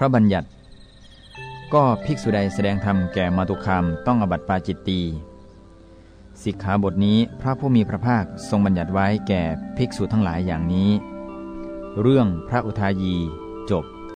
ระบัญญัติ ก็ภิกษุใดแสดงธรรมแก่มาตุคามต้องอบัติปาจิตตีสิกขาบทนี้พระผู้มีพระภาคทรงบัญญัติไว้แก่ภิกษุทั้งหลายอย่างนี้ เรื่องพระอุทายีจบ